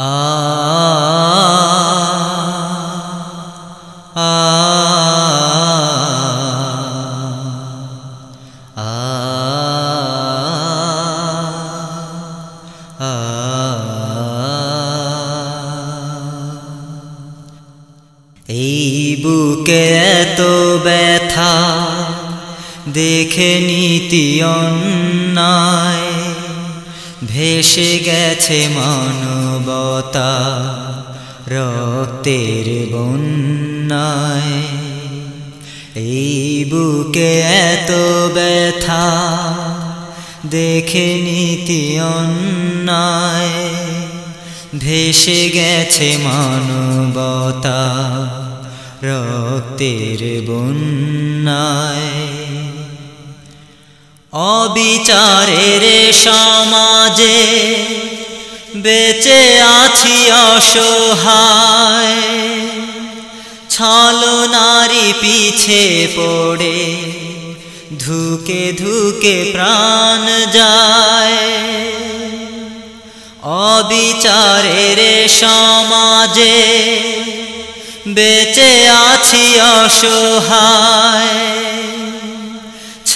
এই বুকে এত ব্যথা দেখে নীতি অন্যায়। ভেসে গেছে মানবতা রক্তের বন্যায়। এই বুকে এত ব্যথা, দেখে নীতি অন্যায়। ভেসে গেছে মানবতা রক্তের বন্যায়। অবিচারের সমাজে বেঁচে আছি অসহায়। ছল নারী পিছে পড়ে, ধুকে ধুকে প্রাণ যায়। অবিচারের সমাজে বেঁচে আছি অসহায়।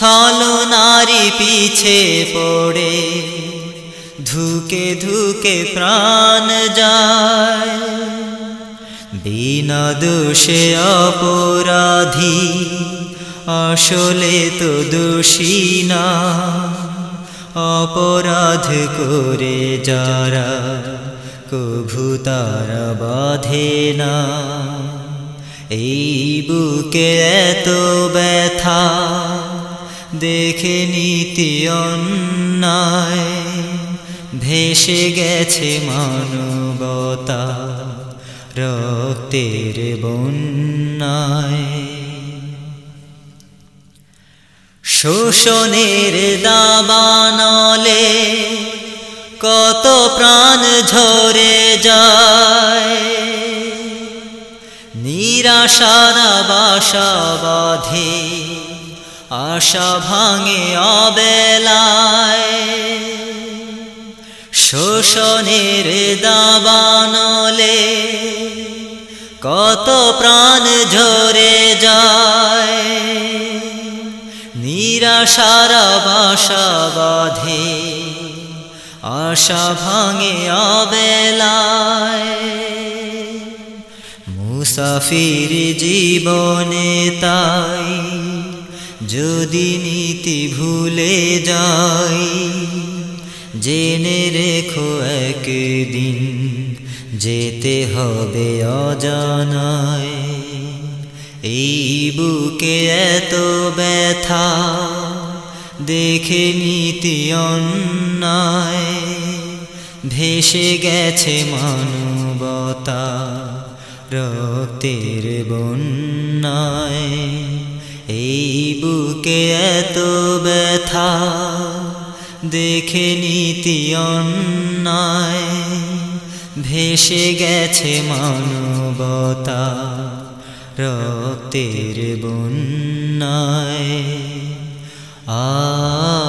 ছল নারী পিছে পড়ে। ধুকে ধুকে প্রাণ যায়। বিনা দোষে অপরাধী, আসলে তো দোষী না। অপরাধ করে যারা কভু তারা বাঁধে না। এই বুকে এত ব্যথা দেখে নীতি অন্যায়। ভেসে গেছে মানবতা রক্তের বন্যায়। শোষণের দাবানলে কত প্রাণ ঝরে যায়। নিরাশারা বাসা বাঁধে আশা ভাঙে অবেলায়। শোষণের দাবানলে কত প্রাণ ঝরে যায়। নিরাশারা বাসা বাঁধে, আশা ভাঙে অবেলায়। মুসাফির জীবনে তাই যদি নীতি ভুলে যাই, জেনে রেখো একদিন যেতে হবে অজানায়। এই বুকে এত ব্যথা, দেখে নীতি অন্যায়। ভেসে গেছে মানবতা রক্তের বন্যায়। এই বুকে এত ব্যথা দেখে নীতি অন্যায় ভেসে গেছে মানবতা রক্তের বন্যায়। আ